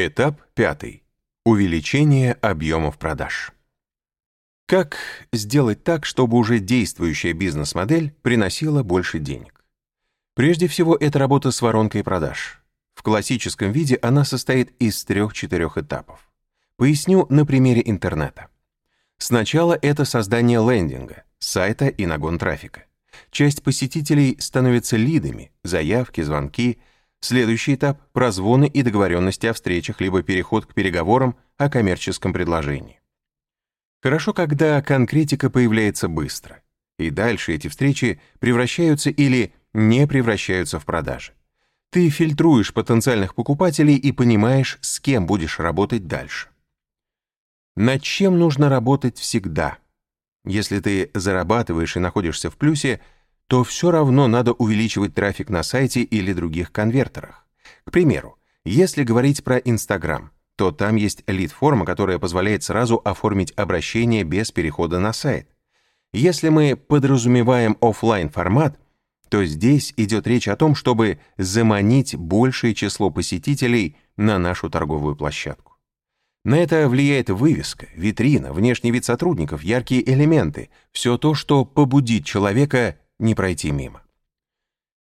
Этап пятый. Увеличение объемов продаж. Как сделать так, чтобы уже действующая бизнес-модель приносила больше денег? Прежде всего, это работа с воронкой продаж. В классическом виде она состоит из трех-четырех этапов. Поясню на примере интернета. Сначала это создание лендинга, сайта и нагон трафика. Часть посетителей становится лидами, заявки, звонки. Следующий этап – прозвоны и договоренности о встречах, либо переход к переговорам о коммерческом предложении. Хорошо, когда конкретика появляется быстро, и дальше эти встречи превращаются или не превращаются в продажи. Ты фильтруешь потенциальных покупателей и понимаешь, с кем будешь работать дальше. Над чем нужно работать всегда – если ты зарабатываешь и находишься в плюсе, то все равно надо увеличивать трафик на сайте или других конвертерах. К примеру, если говорить про Инстаграм, то там есть лид-форма, которая позволяет сразу оформить обращение без перехода на сайт. Если мы подразумеваем офлайн формат, то здесь идет речь о том, чтобы заманить большее число посетителей на нашу торговую площадку. На это влияет вывеска, витрина, внешний вид сотрудников, яркие элементы, все то, что побудит человека не пройти мимо.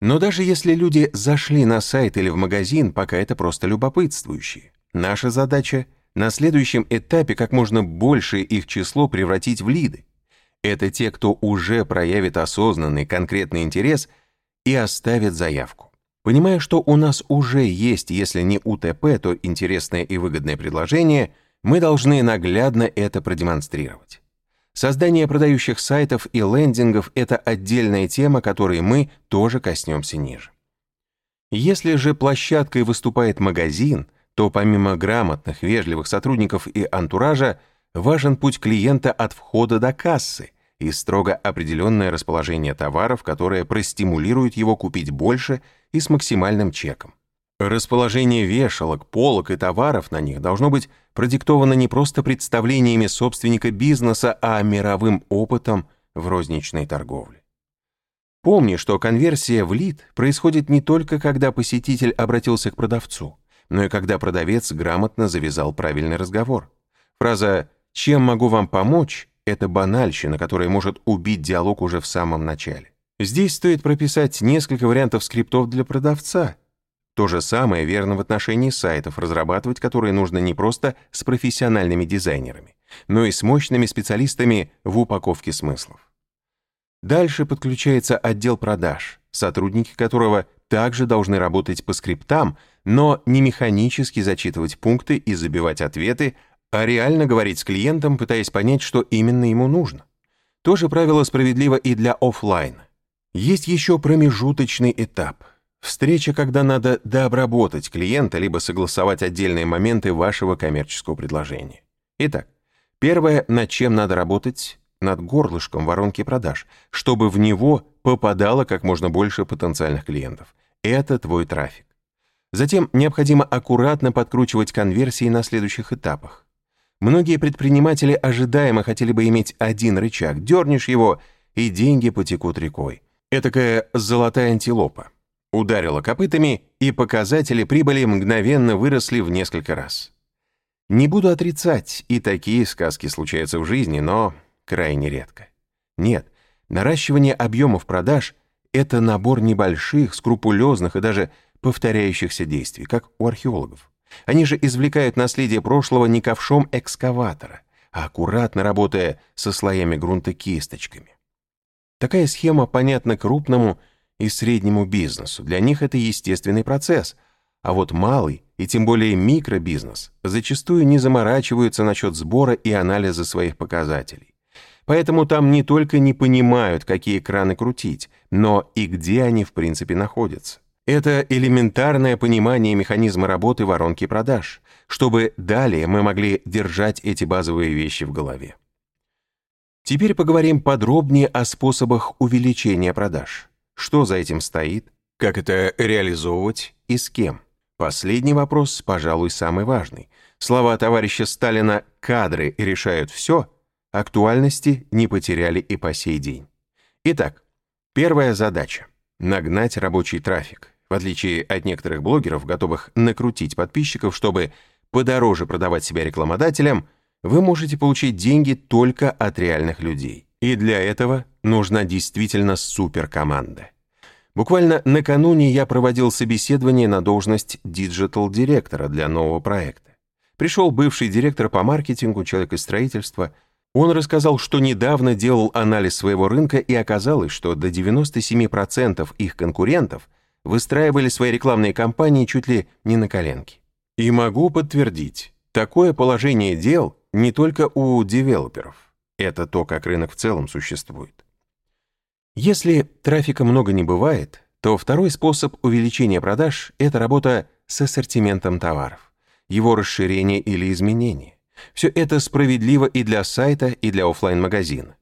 Но даже если люди зашли на сайт или в магазин, пока это просто любопытствующие, наша задача на следующем этапе как можно больше их число превратить в лиды. Это те, кто уже проявит осознанный конкретный интерес и оставит заявку. Понимая, что у нас уже есть, если не УТП, то интересное и выгодное предложение, мы должны наглядно это продемонстрировать. Создание продающих сайтов и лендингов – это отдельная тема, которой мы тоже коснемся ниже. Если же площадкой выступает магазин, то помимо грамотных, вежливых сотрудников и антуража, важен путь клиента от входа до кассы и строго определенное расположение товаров, которое простимулирует его купить больше – и с максимальным чеком. Расположение вешалок, полок и товаров на них должно быть продиктовано не просто представлениями собственника бизнеса, а мировым опытом в розничной торговле. Помни, что конверсия в лид происходит не только когда посетитель обратился к продавцу, но и когда продавец грамотно завязал правильный разговор. Фраза «Чем могу вам помочь?» — это банальщина, которая может убить диалог уже в самом начале. Здесь стоит прописать несколько вариантов скриптов для продавца. То же самое верно в отношении сайтов, разрабатывать которые нужно не просто с профессиональными дизайнерами, но и с мощными специалистами в упаковке смыслов. Дальше подключается отдел продаж, сотрудники которого также должны работать по скриптам, но не механически зачитывать пункты и забивать ответы, а реально говорить с клиентом, пытаясь понять, что именно ему нужно. То же правило справедливо и для офлайна. Есть еще промежуточный этап. Встреча, когда надо дообработать клиента, либо согласовать отдельные моменты вашего коммерческого предложения. Итак, первое, над чем надо работать, над горлышком воронки продаж, чтобы в него попадало как можно больше потенциальных клиентов. Это твой трафик. Затем необходимо аккуратно подкручивать конверсии на следующих этапах. Многие предприниматели ожидаемо хотели бы иметь один рычаг, дернешь его, и деньги потекут рекой. Этакая золотая антилопа. Ударила копытами, и показатели прибыли мгновенно выросли в несколько раз. Не буду отрицать, и такие сказки случаются в жизни, но крайне редко. Нет, наращивание объемов продаж — это набор небольших, скрупулезных и даже повторяющихся действий, как у археологов. Они же извлекают наследие прошлого не ковшом экскаватора, а аккуратно работая со слоями грунта кисточками. Такая схема понятна крупному и среднему бизнесу. Для них это естественный процесс. А вот малый и тем более микробизнес зачастую не заморачиваются насчет сбора и анализа своих показателей. Поэтому там не только не понимают, какие краны крутить, но и где они в принципе находятся. Это элементарное понимание механизма работы воронки продаж, чтобы далее мы могли держать эти базовые вещи в голове. Теперь поговорим подробнее о способах увеличения продаж. Что за этим стоит, как это реализовывать и с кем. Последний вопрос, пожалуй, самый важный. Слова товарища Сталина «кадры решают все» актуальности не потеряли и по сей день. Итак, первая задача — нагнать рабочий трафик. В отличие от некоторых блогеров, готовых накрутить подписчиков, чтобы подороже продавать себя рекламодателям, вы можете получить деньги только от реальных людей. И для этого нужна действительно суперкоманда. Буквально накануне я проводил собеседование на должность digital-директора для нового проекта. Пришел бывший директор по маркетингу, человек из строительства. Он рассказал, что недавно делал анализ своего рынка и оказалось, что до 97% их конкурентов выстраивали свои рекламные кампании чуть ли не на коленке. И могу подтвердить, такое положение дел не только у девелоперов. Это то, как рынок в целом существует. Если трафика много не бывает, то второй способ увеличения продаж – это работа с ассортиментом товаров, его расширение или изменение. Все это справедливо и для сайта, и для офлайн-магазина.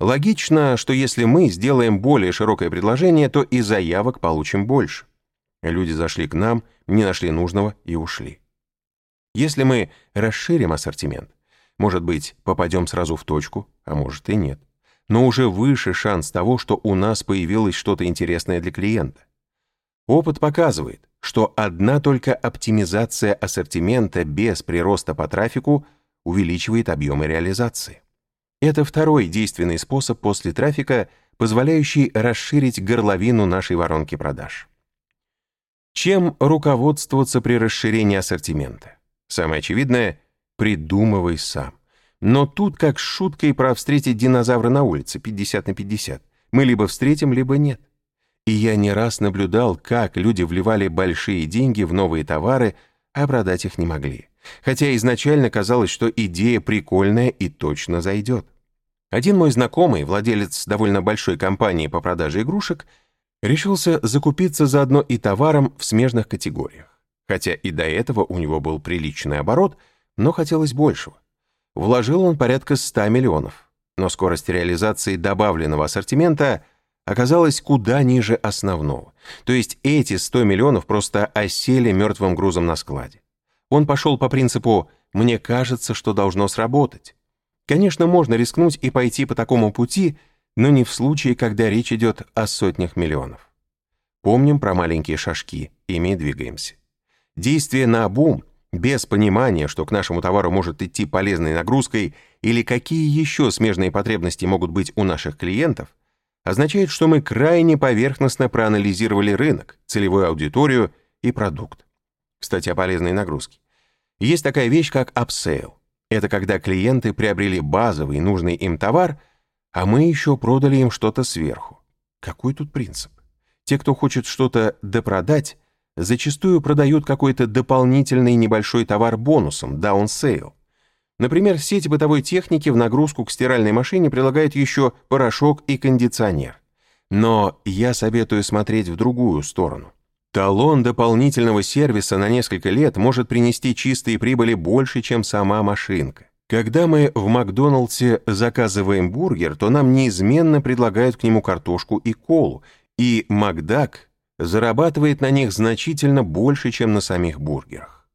Логично, что если мы сделаем более широкое предложение, то и заявок получим больше. Люди зашли к нам, не нашли нужного и ушли. Если мы расширим ассортимент, может быть, попадем сразу в точку, а может и нет. Но уже выше шанс того, что у нас появилось что-то интересное для клиента. Опыт показывает, что одна только оптимизация ассортимента без прироста по трафику увеличивает объемы реализации. Это второй действенный способ после трафика, позволяющий расширить горловину нашей воронки продаж. Чем руководствоваться при расширении ассортимента? Самое очевидное — придумывай сам. Но тут как с шуткой про встретить динозавра на улице 50 на 50. Мы либо встретим, либо нет. И я не раз наблюдал, как люди вливали большие деньги в новые товары, а продать их не могли. Хотя изначально казалось, что идея прикольная и точно зайдет. Один мой знакомый, владелец довольно большой компании по продаже игрушек, решился закупиться заодно и товаром в смежных категориях хотя и до этого у него был приличный оборот, но хотелось большего. Вложил он порядка 100 миллионов, но скорость реализации добавленного ассортимента оказалась куда ниже основного. То есть эти 100 миллионов просто осели мертвым грузом на складе. Он пошел по принципу «мне кажется, что должно сработать». Конечно, можно рискнуть и пойти по такому пути, но не в случае, когда речь идет о сотнях миллионов. Помним про маленькие шажки, ими двигаемся. Действие на обум, без понимания, что к нашему товару может идти полезной нагрузкой или какие еще смежные потребности могут быть у наших клиентов, означает, что мы крайне поверхностно проанализировали рынок, целевую аудиторию и продукт. Кстати, о полезной нагрузке. Есть такая вещь, как upsell. Это когда клиенты приобрели базовый нужный им товар, а мы еще продали им что-то сверху. Какой тут принцип? Те, кто хочет что-то допродать, зачастую продают какой-то дополнительный небольшой товар бонусом, downsale. Например, в сети бытовой техники в нагрузку к стиральной машине прилагают еще порошок и кондиционер. Но я советую смотреть в другую сторону. Талон дополнительного сервиса на несколько лет может принести чистые прибыли больше, чем сама машинка. Когда мы в Макдоналдсе заказываем бургер, то нам неизменно предлагают к нему картошку и колу, и Макдак зарабатывает на них значительно больше, чем на самих бургерах.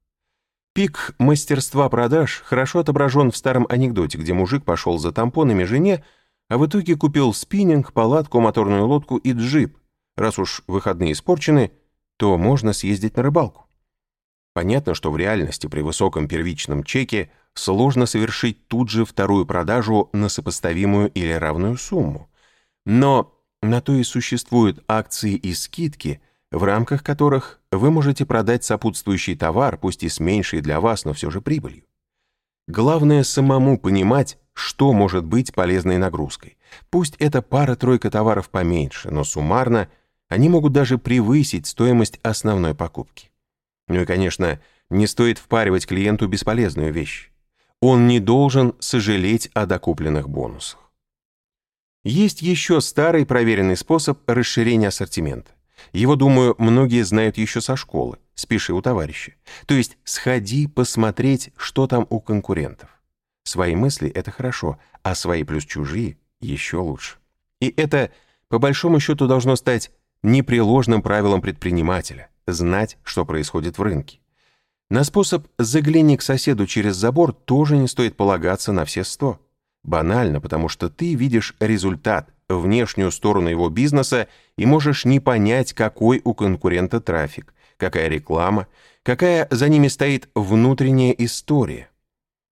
Пик мастерства продаж хорошо отображен в старом анекдоте, где мужик пошел за тампонами жене, а в итоге купил спиннинг, палатку, моторную лодку и джип. Раз уж выходные испорчены, то можно съездить на рыбалку. Понятно, что в реальности при высоком первичном чеке сложно совершить тут же вторую продажу на сопоставимую или равную сумму. Но на то и существуют акции и скидки, в рамках которых вы можете продать сопутствующий товар, пусть и с меньшей для вас, но все же прибылью. Главное самому понимать, что может быть полезной нагрузкой. Пусть это пара-тройка товаров поменьше, но суммарно они могут даже превысить стоимость основной покупки. Ну и, конечно, не стоит впаривать клиенту бесполезную вещь. Он не должен сожалеть о докупленных бонусах. Есть еще старый проверенный способ расширения ассортимента. Его, думаю, многие знают еще со школы. Спиши у товарища. То есть сходи посмотреть, что там у конкурентов. Свои мысли — это хорошо, а свои плюс чужие — еще лучше. И это, по большому счету, должно стать непреложным правилом предпринимателя — знать, что происходит в рынке. На способ «загляни к соседу через забор» тоже не стоит полагаться на все сто. Банально, потому что ты видишь результат, внешнюю сторону его бизнеса и можешь не понять, какой у конкурента трафик, какая реклама, какая за ними стоит внутренняя история.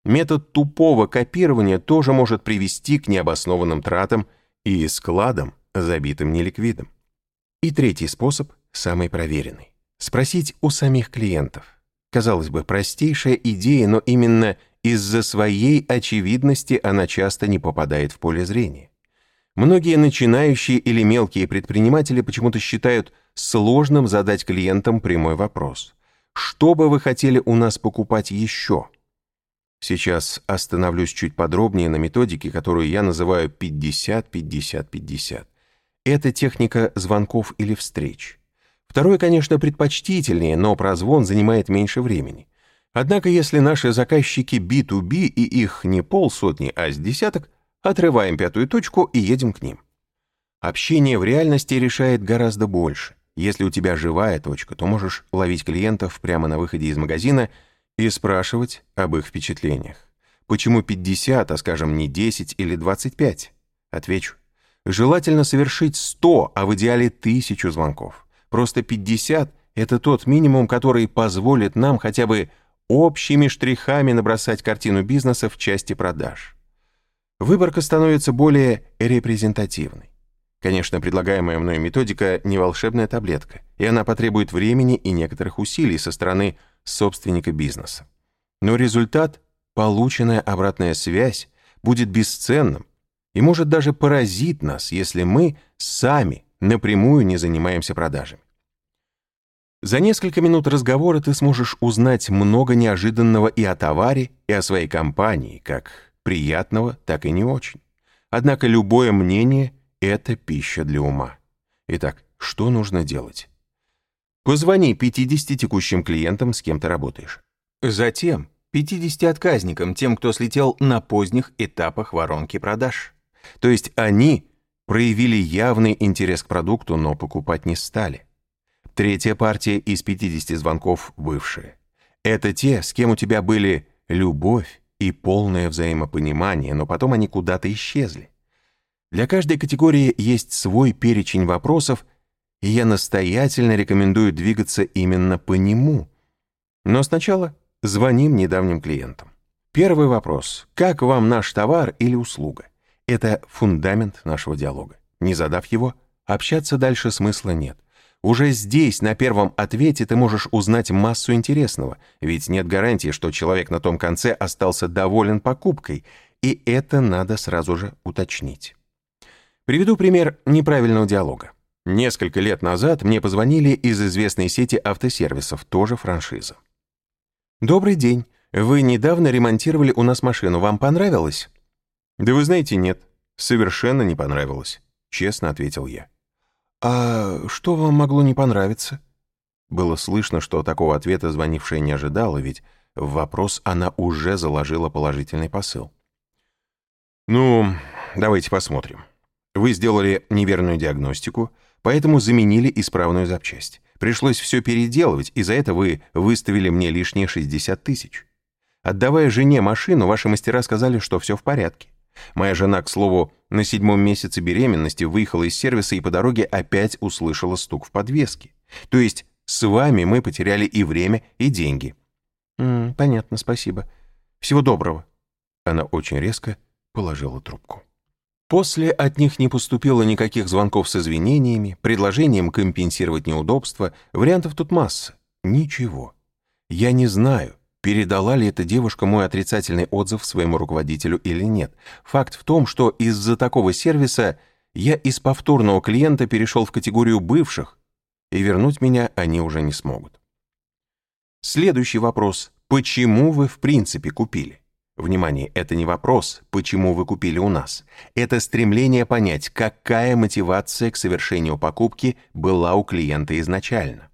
Метод тупого копирования тоже может привести к необоснованным тратам и складам, забитым неликвидом. И третий способ, самый проверенный. Спросить у самих клиентов. Казалось бы, простейшая идея, но именно из-за своей очевидности она часто не попадает в поле зрения. Многие начинающие или мелкие предприниматели почему-то считают сложным задать клиентам прямой вопрос. Что бы вы хотели у нас покупать еще? Сейчас остановлюсь чуть подробнее на методике, которую я называю 50-50-50. Это техника звонков или встреч. Второе, конечно, предпочтительнее, но прозвон занимает меньше времени. Однако, если наши заказчики B2B и их не полсотни, а с десяток, отрываем пятую точку и едем к ним. Общение в реальности решает гораздо больше. Если у тебя живая точка, то можешь ловить клиентов прямо на выходе из магазина и спрашивать об их впечатлениях. Почему 50, а скажем, не 10 или 25? Отвечу. Желательно совершить 100, а в идеале 1000 звонков. Просто 50 — это тот минимум, который позволит нам хотя бы общими штрихами набросать картину бизнеса в части продаж. Выборка становится более репрезентативной. Конечно, предлагаемая мной методика не волшебная таблетка, и она потребует времени и некоторых усилий со стороны собственника бизнеса. Но результат, полученная обратная связь, будет бесценным и может даже поразить нас, если мы сами напрямую не занимаемся продажами. За несколько минут разговора ты сможешь узнать много неожиданного и о товаре, и о своей компании, как приятного, так и не очень. Однако любое мнение — это пища для ума. Итак, что нужно делать? Позвони 50 текущим клиентам, с кем ты работаешь. Затем 50 отказникам, тем, кто слетел на поздних этапах воронки продаж. То есть они проявили явный интерес к продукту, но покупать не стали. Третья партия из 50 звонков бывшие. Это те, с кем у тебя были любовь и полное взаимопонимание, но потом они куда-то исчезли. Для каждой категории есть свой перечень вопросов, и я настоятельно рекомендую двигаться именно по нему. Но сначала звоним недавним клиентам. Первый вопрос. Как вам наш товар или услуга? Это фундамент нашего диалога. Не задав его, общаться дальше смысла нет. Уже здесь, на первом ответе, ты можешь узнать массу интересного, ведь нет гарантии, что человек на том конце остался доволен покупкой, и это надо сразу же уточнить. Приведу пример неправильного диалога. Несколько лет назад мне позвонили из известной сети автосервисов, тоже франшиза. «Добрый день. Вы недавно ремонтировали у нас машину. Вам понравилось?» «Да вы знаете, нет. Совершенно не понравилось», — честно ответил я. «А что вам могло не понравиться?» Было слышно, что такого ответа звонившая не ожидала, ведь в вопрос она уже заложила положительный посыл. «Ну, давайте посмотрим. Вы сделали неверную диагностику, поэтому заменили исправную запчасть. Пришлось все переделывать, и за это вы выставили мне лишние 60 тысяч. Отдавая жене машину, ваши мастера сказали, что все в порядке. Моя жена, к слову, на седьмом месяце беременности выехала из сервиса и по дороге опять услышала стук в подвеске. То есть с вами мы потеряли и время, и деньги. «М -м, «Понятно, спасибо. Всего доброго». Она очень резко положила трубку. После от них не поступило никаких звонков с извинениями, предложением компенсировать неудобства, вариантов тут масса. Ничего. Я не знаю, передала ли эта девушка мой отрицательный отзыв своему руководителю или нет. Факт в том, что из-за такого сервиса я из повторного клиента перешел в категорию бывших, и вернуть меня они уже не смогут. Следующий вопрос. Почему вы в принципе купили? Внимание, это не вопрос, почему вы купили у нас. Это стремление понять, какая мотивация к совершению покупки была у клиента изначально.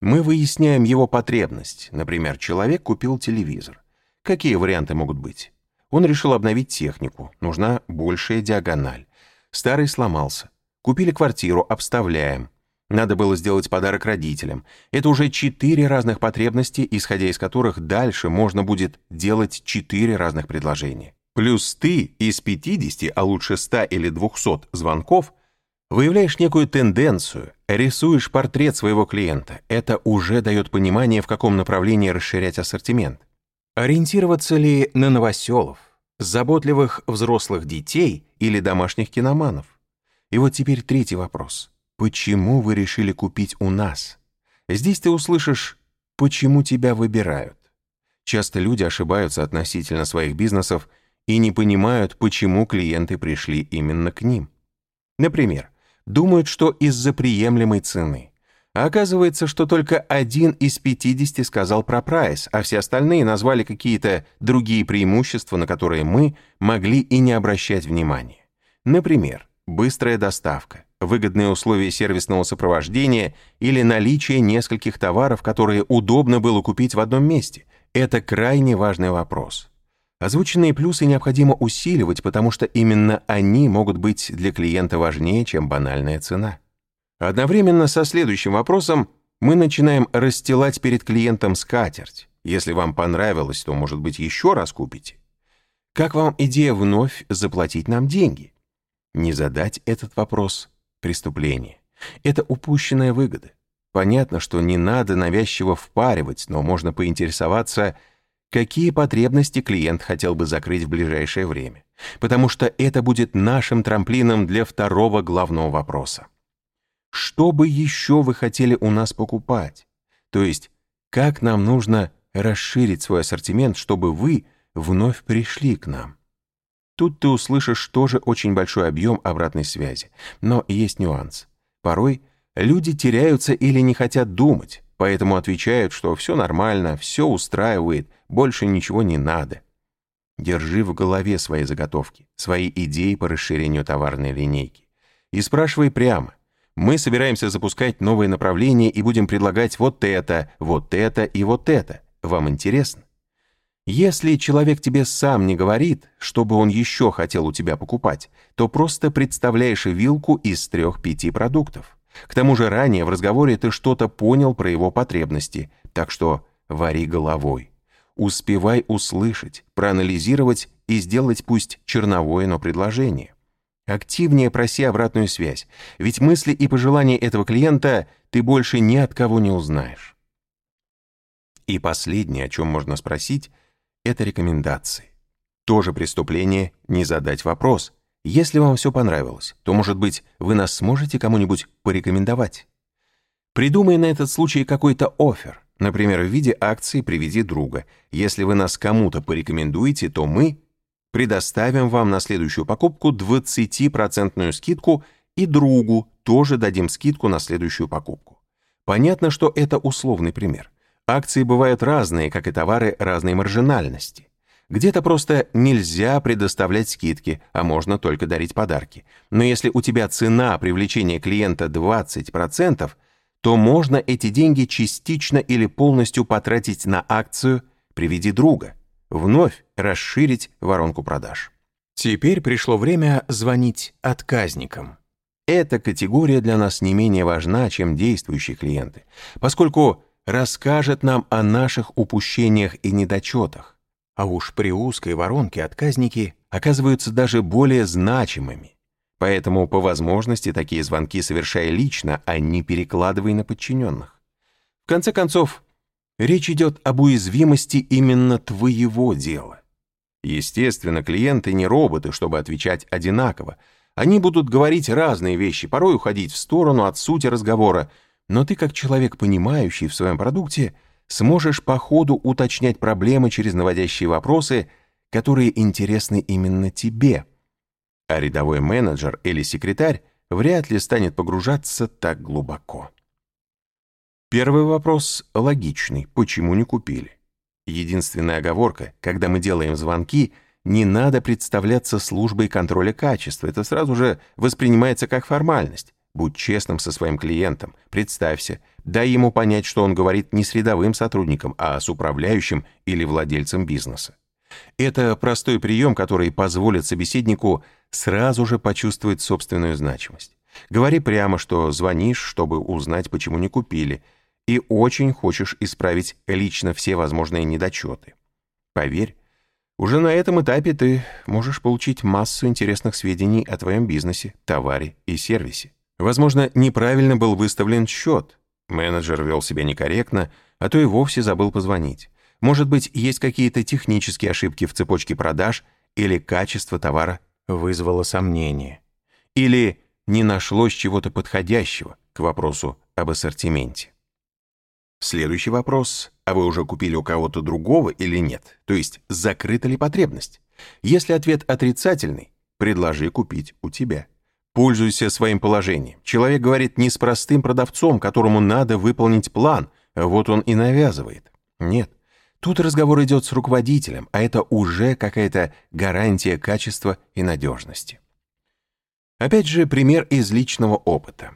Мы выясняем его потребность. Например, человек купил телевизор. Какие варианты могут быть? Он решил обновить технику, нужна большая диагональ. Старый сломался. Купили квартиру, обставляем. Надо было сделать подарок родителям. Это уже четыре разных потребности, исходя из которых дальше можно будет делать четыре разных предложения. Плюс ты из 50, а лучше 100 или 200 звонков выявляешь некую тенденцию, рисуешь портрет своего клиента, это уже дает понимание, в каком направлении расширять ассортимент. Ориентироваться ли на новоселов, заботливых взрослых детей или домашних киноманов? И вот теперь третий вопрос. Почему вы решили купить у нас? Здесь ты услышишь, почему тебя выбирают. Часто люди ошибаются относительно своих бизнесов и не понимают, почему клиенты пришли именно к ним. Например, думают, что из-за приемлемой цены. А оказывается, что только один из 50 сказал про прайс, а все остальные назвали какие-то другие преимущества, на которые мы могли и не обращать внимания. Например, быстрая доставка, выгодные условия сервисного сопровождения или наличие нескольких товаров, которые удобно было купить в одном месте. Это крайне важный вопрос. Озвученные плюсы необходимо усиливать, потому что именно они могут быть для клиента важнее, чем банальная цена. Одновременно со следующим вопросом мы начинаем расстилать перед клиентом скатерть. Если вам понравилось, то, может быть, еще раз купите. Как вам идея вновь заплатить нам деньги? Не задать этот вопрос – преступление. Это упущенная выгода. Понятно, что не надо навязчиво впаривать, но можно поинтересоваться, какие потребности клиент хотел бы закрыть в ближайшее время, потому что это будет нашим трамплином для второго главного вопроса. Что бы еще вы хотели у нас покупать? То есть, как нам нужно расширить свой ассортимент, чтобы вы вновь пришли к нам? Тут ты услышишь тоже очень большой объем обратной связи. Но есть нюанс. Порой люди теряются или не хотят думать, поэтому отвечают, что все нормально, все устраивает, больше ничего не надо. Держи в голове свои заготовки, свои идеи по расширению товарной линейки. И спрашивай прямо. Мы собираемся запускать новые направления и будем предлагать вот это, вот это и вот это. Вам интересно? Если человек тебе сам не говорит, что бы он еще хотел у тебя покупать, то просто представляешь вилку из трех-пяти продуктов. К тому же ранее в разговоре ты что-то понял про его потребности, так что вари головой. Успевай услышать, проанализировать и сделать пусть черновое, но предложение. Активнее проси обратную связь, ведь мысли и пожелания этого клиента ты больше ни от кого не узнаешь. И последнее, о чем можно спросить, это рекомендации. Тоже преступление не задать вопрос. Если вам все понравилось, то, может быть, вы нас сможете кому-нибудь порекомендовать? Придумай на этот случай какой-то офер, например, в виде акции «Приведи друга». Если вы нас кому-то порекомендуете, то мы предоставим вам на следующую покупку 20% скидку и другу тоже дадим скидку на следующую покупку. Понятно, что это условный пример. Акции бывают разные, как и товары разной маржинальности. Где-то просто нельзя предоставлять скидки, а можно только дарить подарки. Но если у тебя цена привлечения клиента 20%, то можно эти деньги частично или полностью потратить на акцию «Приведи друга», вновь расширить воронку продаж. Теперь пришло время звонить отказникам. Эта категория для нас не менее важна, чем действующие клиенты, поскольку расскажет нам о наших упущениях и недочетах. А уж при узкой воронке отказники оказываются даже более значимыми. Поэтому по возможности такие звонки совершай лично, а не перекладывай на подчиненных. В конце концов, речь идет об уязвимости именно твоего дела. Естественно, клиенты не роботы, чтобы отвечать одинаково. Они будут говорить разные вещи, порой уходить в сторону от сути разговора, но ты, как человек, понимающий в своем продукте, сможешь по ходу уточнять проблемы через наводящие вопросы, которые интересны именно тебе. А рядовой менеджер или секретарь вряд ли станет погружаться так глубоко. Первый вопрос логичный. Почему не купили? Единственная оговорка, когда мы делаем звонки, не надо представляться службой контроля качества. Это сразу же воспринимается как формальность. Будь честным со своим клиентом, представься, дай ему понять, что он говорит не с рядовым сотрудником, а с управляющим или владельцем бизнеса. Это простой прием, который позволит собеседнику сразу же почувствовать собственную значимость. Говори прямо, что звонишь, чтобы узнать, почему не купили, и очень хочешь исправить лично все возможные недочеты. Поверь, уже на этом этапе ты можешь получить массу интересных сведений о твоем бизнесе, товаре и сервисе. Возможно, неправильно был выставлен счет. Менеджер вел себя некорректно, а то и вовсе забыл позвонить. Может быть, есть какие-то технические ошибки в цепочке продаж или качество товара вызвало сомнение. Или не нашлось чего-то подходящего к вопросу об ассортименте. Следующий вопрос, а вы уже купили у кого-то другого или нет? То есть, закрыта ли потребность? Если ответ отрицательный, предложи купить у тебя. Пользуйся своим положением. Человек говорит не с простым продавцом, которому надо выполнить план, вот он и навязывает. Нет, тут разговор идет с руководителем, а это уже какая-то гарантия качества и надежности. Опять же, пример из личного опыта.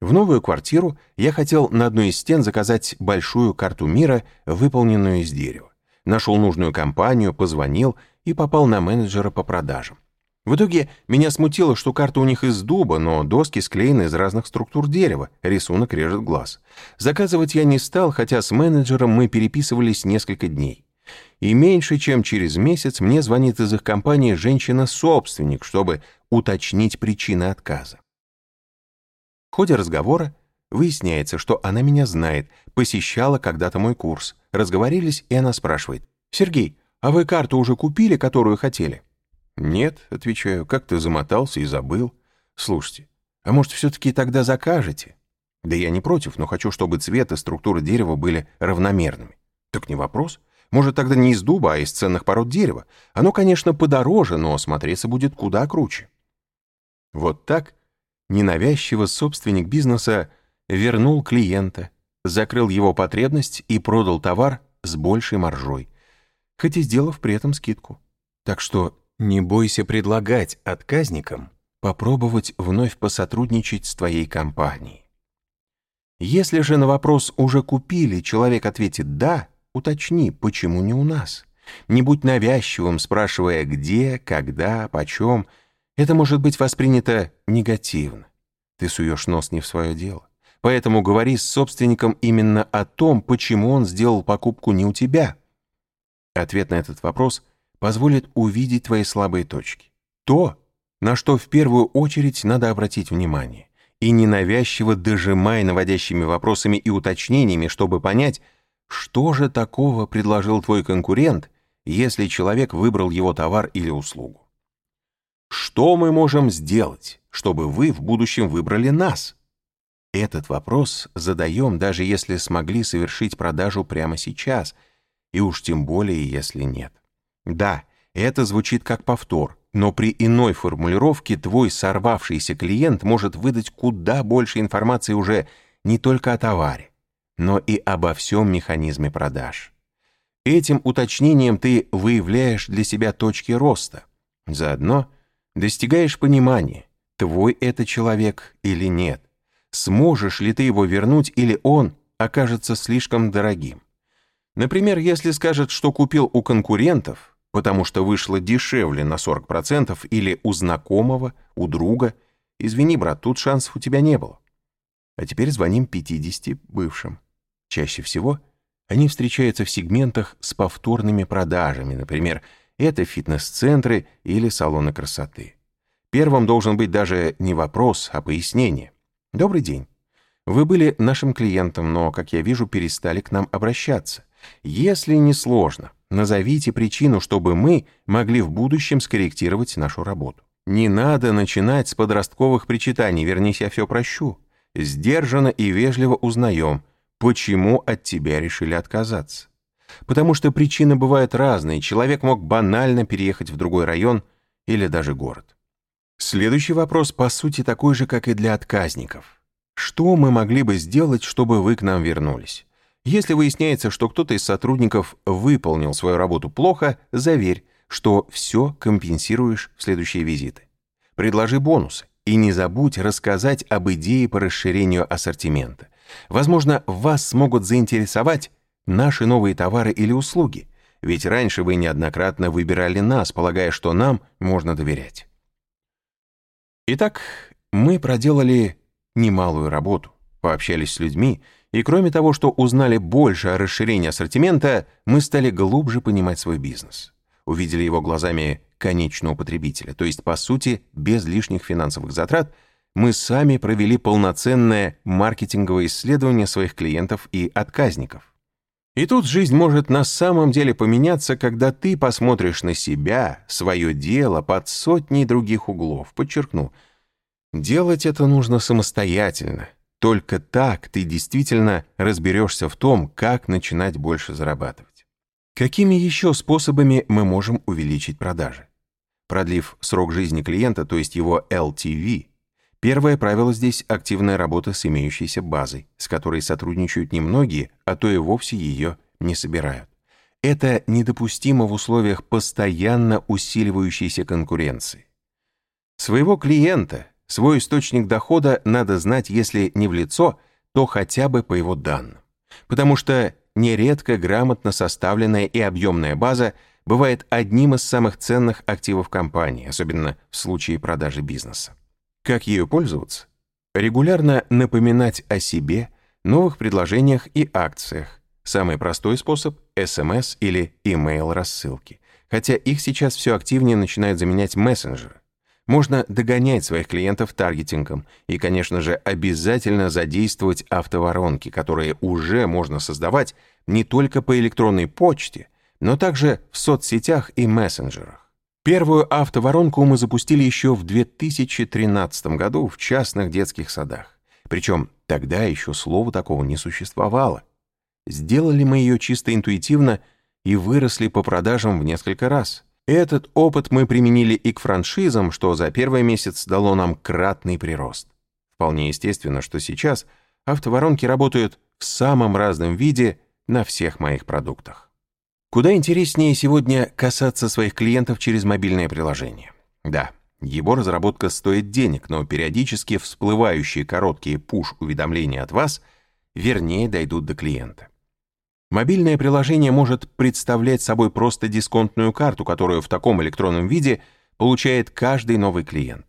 В новую квартиру я хотел на одной из стен заказать большую карту мира, выполненную из дерева. Нашел нужную компанию, позвонил и попал на менеджера по продажам. В итоге меня смутило, что карта у них из дуба, но доски склеены из разных структур дерева, рисунок режет глаз. Заказывать я не стал, хотя с менеджером мы переписывались несколько дней. И меньше чем через месяц мне звонит из их компании женщина-собственник, чтобы уточнить причины отказа. В ходе разговора выясняется, что она меня знает, посещала когда-то мой курс. Разговорились, и она спрашивает, «Сергей, а вы карту уже купили, которую хотели?» «Нет», — отвечаю, — «как-то замотался и забыл. Слушайте, а может, все-таки тогда закажете?» «Да я не против, но хочу, чтобы цвет и структура дерева были равномерными». «Так не вопрос. Может, тогда не из дуба, а из ценных пород дерева. Оно, конечно, подороже, но смотреться будет куда круче». Вот так ненавязчиво собственник бизнеса вернул клиента, закрыл его потребность и продал товар с большей маржой, хоть и сделав при этом скидку. Так что не бойся предлагать отказникам попробовать вновь посотрудничать с твоей компанией. Если же на вопрос «уже купили» человек ответит «да», уточни, почему не у нас. Не будь навязчивым, спрашивая где, когда, почем. Это может быть воспринято негативно. Ты суешь нос не в свое дело. Поэтому говори с собственником именно о том, почему он сделал покупку не у тебя. Ответ на этот вопрос позволит увидеть твои слабые точки. То, на что в первую очередь надо обратить внимание, и ненавязчиво дожимай наводящими вопросами и уточнениями, чтобы понять, что же такого предложил твой конкурент, если человек выбрал его товар или услугу. Что мы можем сделать, чтобы вы в будущем выбрали нас? Этот вопрос задаем, даже если смогли совершить продажу прямо сейчас, и уж тем более, если нет. Да, это звучит как повтор, но при иной формулировке твой сорвавшийся клиент может выдать куда больше информации уже не только о товаре, но и обо всем механизме продаж. Этим уточнением ты выявляешь для себя точки роста. Заодно достигаешь понимания, твой это человек или нет, сможешь ли ты его вернуть или он окажется слишком дорогим. Например, если скажет, что купил у конкурентов, потому что вышло дешевле на 40% или у знакомого, у друга. Извини, брат, тут шансов у тебя не было. А теперь звоним 50 бывшим. Чаще всего они встречаются в сегментах с повторными продажами, например, это фитнес-центры или салоны красоты. Первым должен быть даже не вопрос, а пояснение. «Добрый день. Вы были нашим клиентом, но, как я вижу, перестали к нам обращаться. Если не сложно, Назовите причину, чтобы мы могли в будущем скорректировать нашу работу. Не надо начинать с подростковых причитаний, вернись, я все прощу. Сдержанно и вежливо узнаем, почему от тебя решили отказаться. Потому что причины бывают разные, человек мог банально переехать в другой район или даже город. Следующий вопрос, по сути, такой же, как и для отказников. Что мы могли бы сделать, чтобы вы к нам вернулись? Если выясняется, что кто-то из сотрудников выполнил свою работу плохо, заверь, что все компенсируешь в следующие визиты. Предложи бонусы и не забудь рассказать об идее по расширению ассортимента. Возможно, вас смогут заинтересовать наши новые товары или услуги, ведь раньше вы неоднократно выбирали нас, полагая, что нам можно доверять. Итак, мы проделали немалую работу, пообщались с людьми, и кроме того, что узнали больше о расширении ассортимента, мы стали глубже понимать свой бизнес. Увидели его глазами конечного потребителя, то есть, по сути, без лишних финансовых затрат, мы сами провели полноценное маркетинговое исследование своих клиентов и отказников. И тут жизнь может на самом деле поменяться, когда ты посмотришь на себя, свое дело под сотней других углов. Подчеркну, делать это нужно самостоятельно. Только так ты действительно разберешься в том, как начинать больше зарабатывать. Какими еще способами мы можем увеличить продажи? Продлив срок жизни клиента, то есть его LTV, Первое правило здесь – активная работа с имеющейся базой, с которой сотрудничают немногие, а то и вовсе ее не собирают. Это недопустимо в условиях постоянно усиливающейся конкуренции. Своего клиента, свой источник дохода надо знать, если не в лицо, то хотя бы по его данным. Потому что нередко грамотно составленная и объемная база бывает одним из самых ценных активов компании, особенно в случае продажи бизнеса. Как ею пользоваться? Регулярно напоминать о себе, новых предложениях и акциях. Самый простой способ — SMS или email рассылки. Хотя их сейчас все активнее начинают заменять мессенджеры. Можно догонять своих клиентов таргетингом и, конечно же, обязательно задействовать автоворонки, которые уже можно создавать не только по электронной почте, но также в соцсетях и мессенджерах. Первую автоворонку мы запустили еще в 2013 году в частных детских садах. Причем тогда еще слова такого не существовало. Сделали мы ее чисто интуитивно и выросли по продажам в несколько раз. Этот опыт мы применили и к франшизам, что за первый месяц дало нам кратный прирост. Вполне естественно, что сейчас автоворонки работают в самом разном виде на всех моих продуктах. Куда интереснее сегодня касаться своих клиентов через мобильное приложение. Да, его разработка стоит денег, но периодически всплывающие короткие пуш-уведомления от вас вернее дойдут до клиента. Мобильное приложение может представлять собой просто дисконтную карту, которую в таком электронном виде получает каждый новый клиент.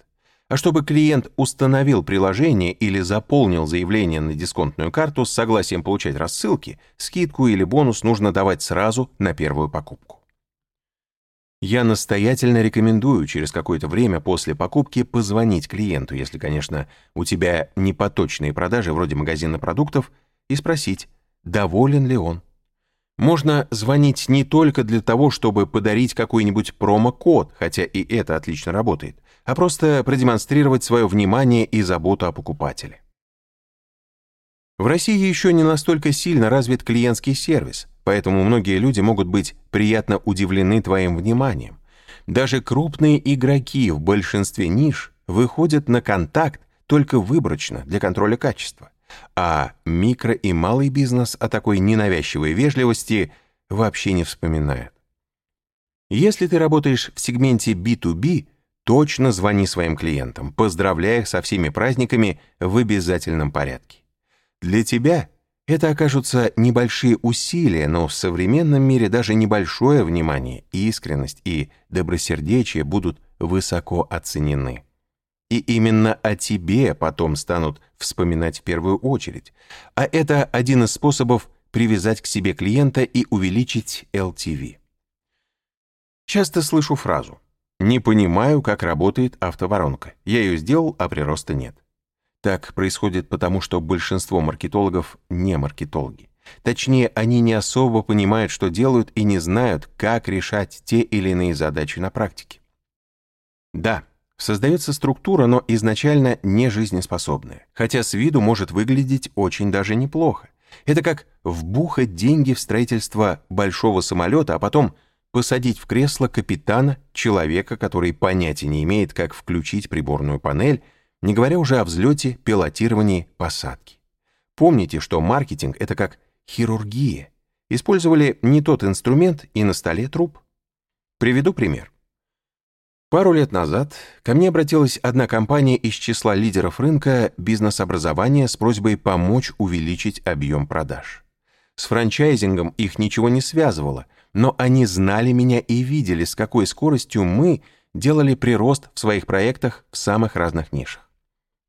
А чтобы клиент установил приложение или заполнил заявление на дисконтную карту с согласием получать рассылки, скидку или бонус нужно давать сразу на первую покупку. Я настоятельно рекомендую через какое-то время после покупки позвонить клиенту, если, конечно, у тебя непоточные продажи вроде магазина продуктов, и спросить, доволен ли он. Можно звонить не только для того, чтобы подарить какой-нибудь промокод, хотя и это отлично работает, а просто продемонстрировать свое внимание и заботу о покупателе. В России еще не настолько сильно развит клиентский сервис, поэтому многие люди могут быть приятно удивлены твоим вниманием. Даже крупные игроки в большинстве ниш выходят на контакт только выборочно для контроля качества, а микро и малый бизнес о такой ненавязчивой вежливости вообще не вспоминает. Если ты работаешь в сегменте B2B, Точно звони своим клиентам, поздравляя их со всеми праздниками в обязательном порядке. Для тебя это окажутся небольшие усилия, но в современном мире даже небольшое внимание, искренность и добросердечие будут высоко оценены. И именно о тебе потом станут вспоминать в первую очередь. А это один из способов привязать к себе клиента и увеличить LTV. Часто слышу фразу не понимаю, как работает автоворонка. Я ее сделал, а прироста нет. Так происходит потому, что большинство маркетологов не маркетологи. Точнее, они не особо понимают, что делают, и не знают, как решать те или иные задачи на практике. Да, создается структура, но изначально не жизнеспособная, хотя с виду может выглядеть очень даже неплохо. Это как вбухать деньги в строительство большого самолета, а потом посадить в кресло капитана, человека, который понятия не имеет, как включить приборную панель, не говоря уже о взлете, пилотировании, посадке. Помните, что маркетинг — это как хирургия. Использовали не тот инструмент и на столе труп. Приведу пример. Пару лет назад ко мне обратилась одна компания из числа лидеров рынка бизнес-образования с просьбой помочь увеличить объем продаж. С франчайзингом их ничего не связывало, но они знали меня и видели, с какой скоростью мы делали прирост в своих проектах в самых разных нишах.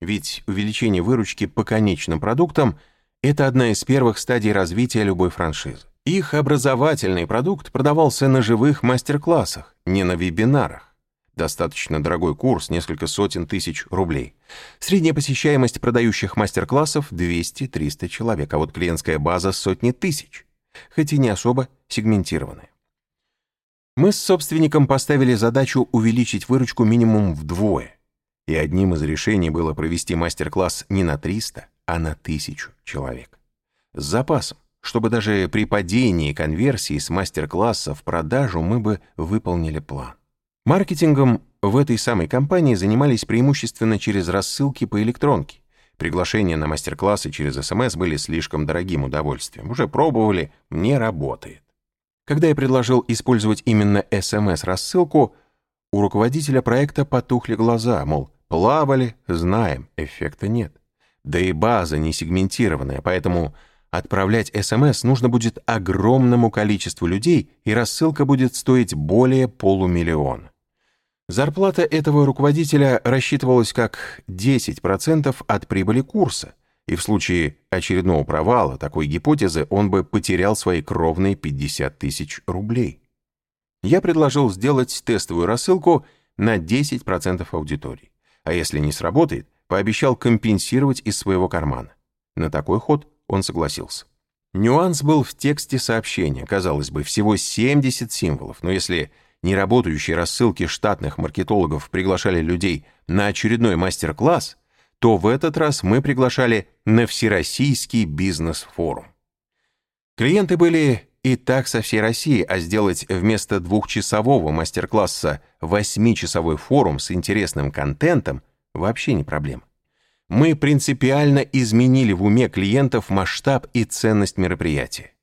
Ведь увеличение выручки по конечным продуктам – это одна из первых стадий развития любой франшизы. Их образовательный продукт продавался на живых мастер-классах, не на вебинарах. Достаточно дорогой курс, несколько сотен тысяч рублей. Средняя посещаемость продающих мастер-классов 200-300 человек, а вот клиентская база сотни тысяч, хоть и не особо сегментированная. Мы с собственником поставили задачу увеличить выручку минимум вдвое. И одним из решений было провести мастер-класс не на 300, а на 1000 человек. С запасом, чтобы даже при падении конверсии с мастер-класса в продажу мы бы выполнили план. Маркетингом в этой самой компании занимались преимущественно через рассылки по электронке. Приглашения на мастер-классы через СМС были слишком дорогим удовольствием. Уже пробовали, не работает. Когда я предложил использовать именно СМС-рассылку, у руководителя проекта потухли глаза, мол, плавали, знаем, эффекта нет. Да и база не сегментированная, поэтому отправлять СМС нужно будет огромному количеству людей, и рассылка будет стоить более полумиллиона. Зарплата этого руководителя рассчитывалась как 10% от прибыли курса, и в случае очередного провала такой гипотезы он бы потерял свои кровные 50 тысяч рублей. Я предложил сделать тестовую рассылку на 10% аудитории, а если не сработает, пообещал компенсировать из своего кармана. На такой ход он согласился. Нюанс был в тексте сообщения, казалось бы, всего 70 символов, но если неработающие рассылки штатных маркетологов приглашали людей на очередной мастер-класс, то в этот раз мы приглашали на Всероссийский бизнес-форум. Клиенты были и так со всей России, а сделать вместо двухчасового мастер-класса восьмичасовой форум с интересным контентом вообще не проблема. Мы принципиально изменили в уме клиентов масштаб и ценность мероприятия.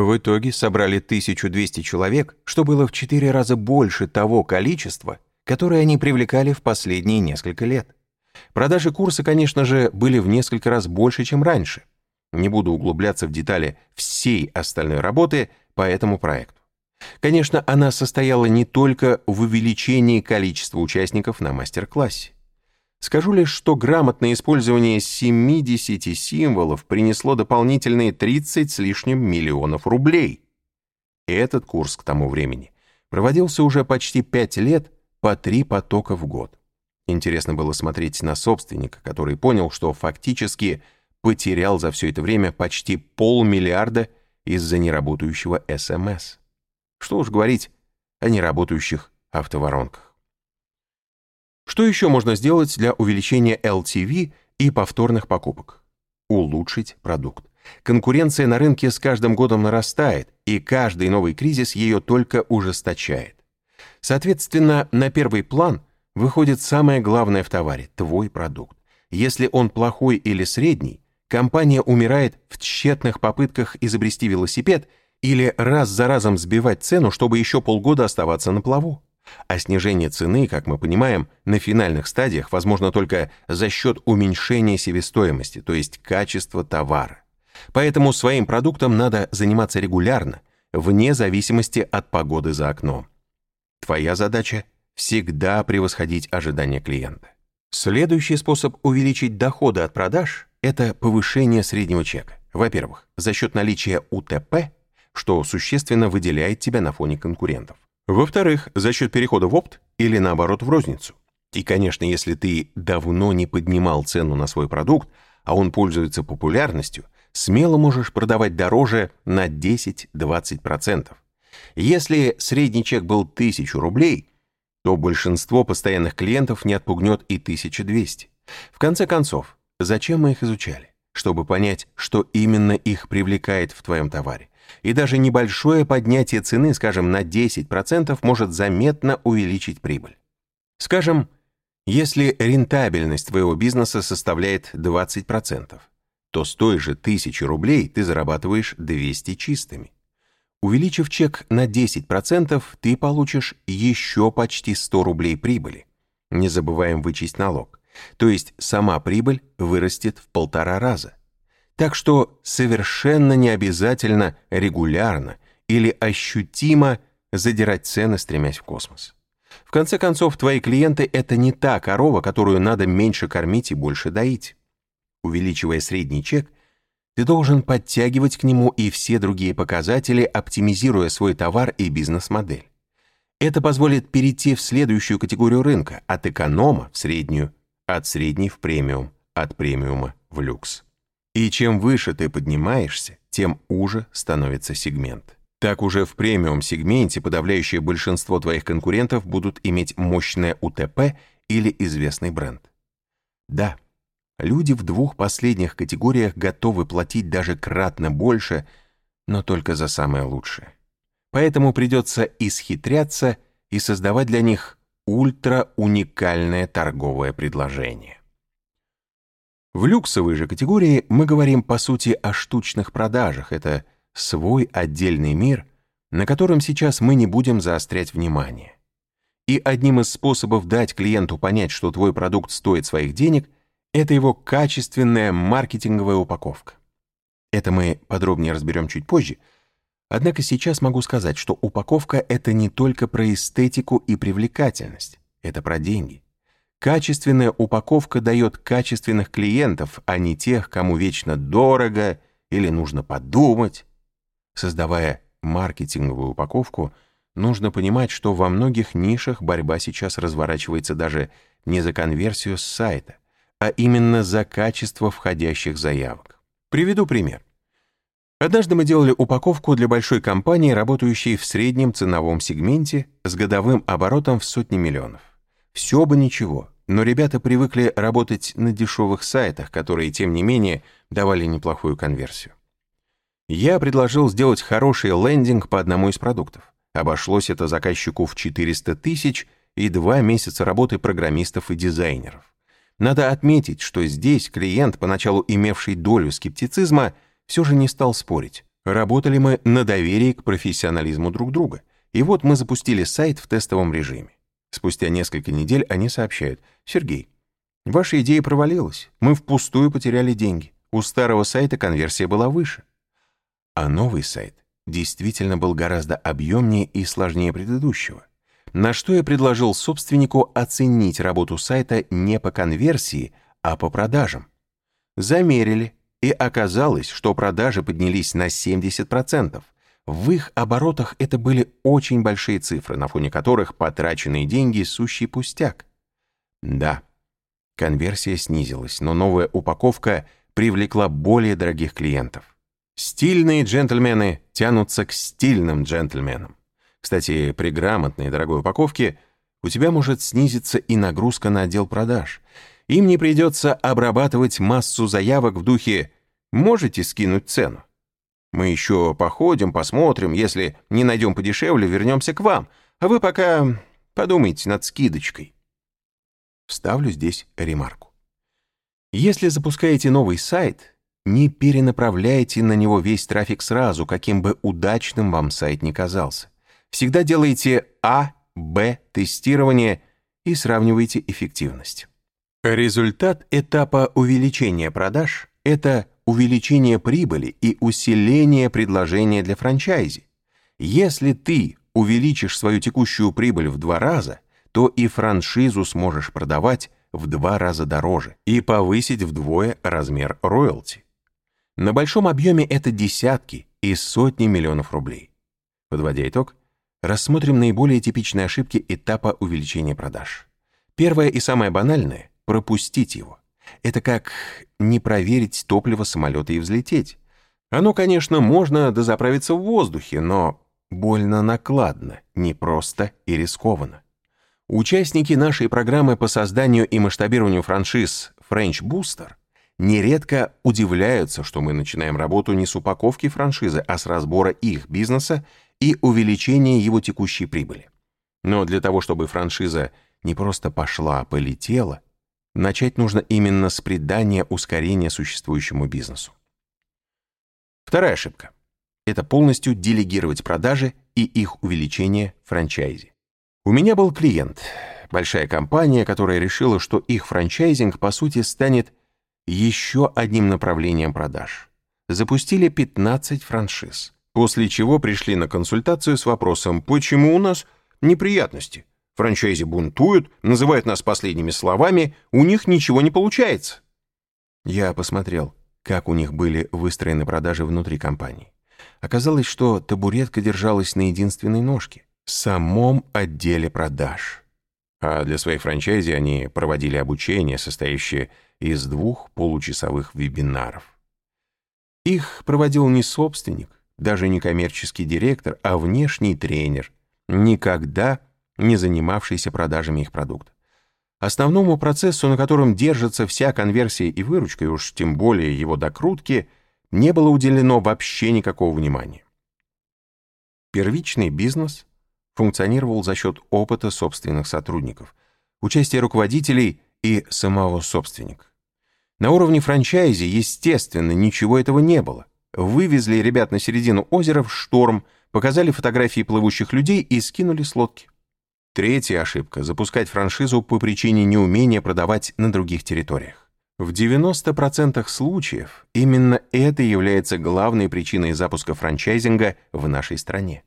В итоге собрали 1200 человек, что было в 4 раза больше того количества, которое они привлекали в последние несколько лет. Продажи курса, конечно же, были в несколько раз больше, чем раньше. Не буду углубляться в детали всей остальной работы по этому проекту. Конечно, она состояла не только в увеличении количества участников на мастер-классе. Скажу лишь, что грамотное использование 70 символов принесло дополнительные 30 с лишним миллионов рублей. Этот курс к тому времени проводился уже почти 5 лет по 3 потока в год. Интересно было смотреть на собственника, который понял, что фактически потерял за все это время почти полмиллиарда из-за неработающего СМС. Что уж говорить о неработающих автоворонках. Что еще можно сделать для увеличения LTV и повторных покупок? Улучшить продукт. Конкуренция на рынке с каждым годом нарастает, и каждый новый кризис ее только ужесточает. Соответственно, на первый план выходит самое главное в товаре – твой продукт. Если он плохой или средний, компания умирает в тщетных попытках изобрести велосипед или раз за разом сбивать цену, чтобы еще полгода оставаться на плаву. А снижение цены, как мы понимаем, на финальных стадиях возможно только за счет уменьшения себестоимости, то есть качества товара. Поэтому своим продуктом надо заниматься регулярно, вне зависимости от погоды за окном. Твоя задача – всегда превосходить ожидания клиента. Следующий способ увеличить доходы от продаж – это повышение среднего чека. Во-первых, за счет наличия УТП, что существенно выделяет тебя на фоне конкурентов. Во-вторых, за счет перехода в опт или наоборот в розницу. И, конечно, если ты давно не поднимал цену на свой продукт, а он пользуется популярностью, смело можешь продавать дороже на 10-20%. Если средний чек был 1000 рублей, то большинство постоянных клиентов не отпугнет и 1200. В конце концов, зачем мы их изучали? Чтобы понять, что именно их привлекает в твоем товаре и даже небольшое поднятие цены, скажем, на 10% может заметно увеличить прибыль. Скажем, если рентабельность твоего бизнеса составляет 20%, то с той же 1000 рублей ты зарабатываешь 200 чистыми. Увеличив чек на 10%, ты получишь еще почти 100 рублей прибыли. Не забываем вычесть налог. То есть сама прибыль вырастет в полтора раза. Так что совершенно не обязательно регулярно или ощутимо задирать цены, стремясь в космос. В конце концов, твои клиенты — это не та корова, которую надо меньше кормить и больше доить. Увеличивая средний чек, ты должен подтягивать к нему и все другие показатели, оптимизируя свой товар и бизнес-модель. Это позволит перейти в следующую категорию рынка, от эконома в среднюю, от средней в премиум, от премиума в люкс. И чем выше ты поднимаешься, тем уже становится сегмент. Так уже в премиум-сегменте подавляющее большинство твоих конкурентов будут иметь мощное УТП или известный бренд. Да, люди в двух последних категориях готовы платить даже кратно больше, но только за самое лучшее. Поэтому придется исхитряться и создавать для них ультра-уникальное торговое предложение. В люксовой же категории мы говорим по сути о штучных продажах. Это свой отдельный мир, на котором сейчас мы не будем заострять внимание. И одним из способов дать клиенту понять, что твой продукт стоит своих денег, это его качественная маркетинговая упаковка. Это мы подробнее разберем чуть позже. Однако сейчас могу сказать, что упаковка — это не только про эстетику и привлекательность, это про деньги. Качественная упаковка дает качественных клиентов, а не тех, кому вечно дорого или нужно подумать. Создавая маркетинговую упаковку, нужно понимать, что во многих нишах борьба сейчас разворачивается даже не за конверсию с сайта, а именно за качество входящих заявок. Приведу пример. Однажды мы делали упаковку для большой компании, работающей в среднем ценовом сегменте с годовым оборотом в сотни миллионов. Все бы ничего, но ребята привыкли работать на дешевых сайтах, которые, тем не менее, давали неплохую конверсию. Я предложил сделать хороший лендинг по одному из продуктов. Обошлось это заказчику в 400 тысяч и два месяца работы программистов и дизайнеров. Надо отметить, что здесь клиент, поначалу имевший долю скептицизма, все же не стал спорить. Работали мы на доверии к профессионализму друг друга. И вот мы запустили сайт в тестовом режиме. Спустя несколько недель они сообщают, «Сергей, ваша идея провалилась, мы впустую потеряли деньги. У старого сайта конверсия была выше. А новый сайт действительно был гораздо объемнее и сложнее предыдущего. На что я предложил собственнику оценить работу сайта не по конверсии, а по продажам. Замерили, и оказалось, что продажи поднялись на 70%. В их оборотах это были очень большие цифры, на фоне которых потраченные деньги — сущий пустяк. Да, конверсия снизилась, но новая упаковка привлекла более дорогих клиентов. Стильные джентльмены тянутся к стильным джентльменам. Кстати, при грамотной дорогой упаковке у тебя может снизиться и нагрузка на отдел продаж. Им не придется обрабатывать массу заявок в духе «можете скинуть цену?». Мы еще походим, посмотрим, если не найдем подешевле, вернемся к вам, а вы пока подумайте над скидочкой. Вставлю здесь ремарку. Если запускаете новый сайт, не перенаправляйте на него весь трафик сразу, каким бы удачным вам сайт ни казался. Всегда делайте А, Б тестирование и сравнивайте эффективность. Результат этапа увеличения продаж – это увеличение прибыли и усиление предложения для франчайзи. Если ты увеличишь свою текущую прибыль в два раза, то и франшизу сможешь продавать в два раза дороже и повысить вдвое размер роялти. На большом объеме это десятки и сотни миллионов рублей. Подводя итог, рассмотрим наиболее типичные ошибки этапа увеличения продаж. Первое и самое банальное — пропустить его. Это как не проверить топливо самолета и взлететь. Оно, конечно, можно дозаправиться в воздухе, но больно накладно, непросто и рискованно. Участники нашей программы по созданию и масштабированию франшиз French Booster нередко удивляются, что мы начинаем работу не с упаковки франшизы, а с разбора их бизнеса и увеличения его текущей прибыли. Но для того, чтобы франшиза не просто пошла, а полетела, начать нужно именно с придания ускорения существующему бизнесу. Вторая ошибка – это полностью делегировать продажи и их увеличение франчайзи. У меня был клиент, большая компания, которая решила, что их франчайзинг по сути станет еще одним направлением продаж. Запустили 15 франшиз, после чего пришли на консультацию с вопросом, почему у нас неприятности. Франчайзи бунтуют, называют нас последними словами, у них ничего не получается. Я посмотрел, как у них были выстроены продажи внутри компании. Оказалось, что табуретка держалась на единственной ножке. в самом отделе продаж. А для своей франчайзи они проводили обучение, состоящее из двух получасовых вебинаров. Их проводил не собственник, даже не коммерческий директор, а внешний тренер, никогда не занимавшийся продажами их продукта. Основному процессу, на котором держится вся конверсия и выручка, и уж тем более его докрутки, не было уделено вообще никакого внимания. Первичный бизнес функционировал за счет опыта собственных сотрудников, участия руководителей и самого собственника. На уровне франчайзи, естественно, ничего этого не было. Вывезли ребят на середину озера в шторм, показали фотографии плывущих людей и скинули с лодки. Третья ошибка – запускать франшизу по причине неумения продавать на других территориях. В 90% случаев именно это является главной причиной запуска франчайзинга в нашей стране.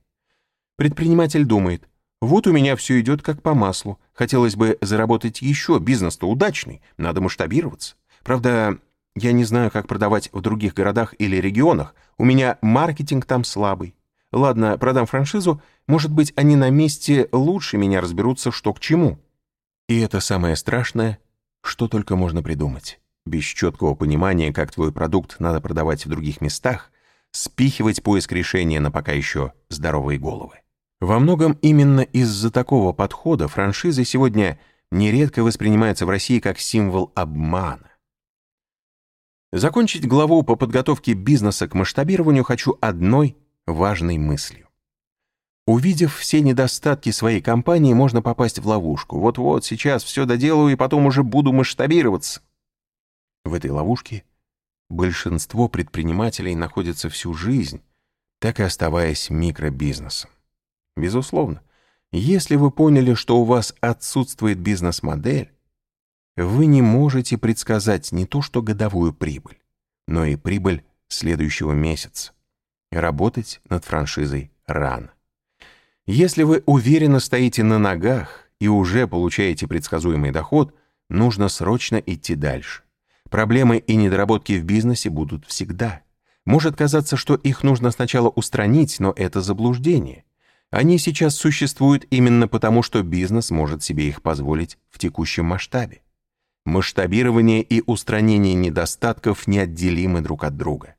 Предприниматель думает, вот у меня все идет как по маслу, хотелось бы заработать еще, бизнес-то удачный, надо масштабироваться. Правда, я не знаю, как продавать в других городах или регионах, у меня маркетинг там слабый. Ладно, продам франшизу, может быть, они на месте лучше меня разберутся, что к чему. И это самое страшное, что только можно придумать. Без четкого понимания, как твой продукт надо продавать в других местах, спихивать поиск решения на пока еще здоровые головы. Во многом именно из-за такого подхода франшизы сегодня нередко воспринимаются в России как символ обмана. Закончить главу по подготовке бизнеса к масштабированию хочу одной важной мыслью. Увидев все недостатки своей компании, можно попасть в ловушку. Вот-вот, сейчас все доделаю и потом уже буду масштабироваться. В этой ловушке большинство предпринимателей находятся всю жизнь, так и оставаясь микробизнесом. Безусловно, если вы поняли, что у вас отсутствует бизнес-модель, вы не можете предсказать не то что годовую прибыль, но и прибыль следующего месяца работать над франшизой рано. Если вы уверенно стоите на ногах и уже получаете предсказуемый доход, нужно срочно идти дальше. Проблемы и недоработки в бизнесе будут всегда. Может казаться, что их нужно сначала устранить, но это заблуждение. Они сейчас существуют именно потому, что бизнес может себе их позволить в текущем масштабе. Масштабирование и устранение недостатков неотделимы друг от друга.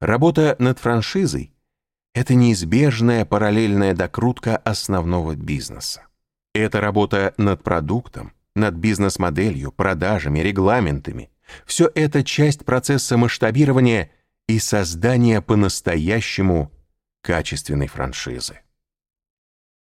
Работа над франшизой — это неизбежная параллельная докрутка основного бизнеса. Это работа над продуктом, над бизнес-моделью, продажами, регламентами. Все это часть процесса масштабирования и создания по-настоящему качественной франшизы.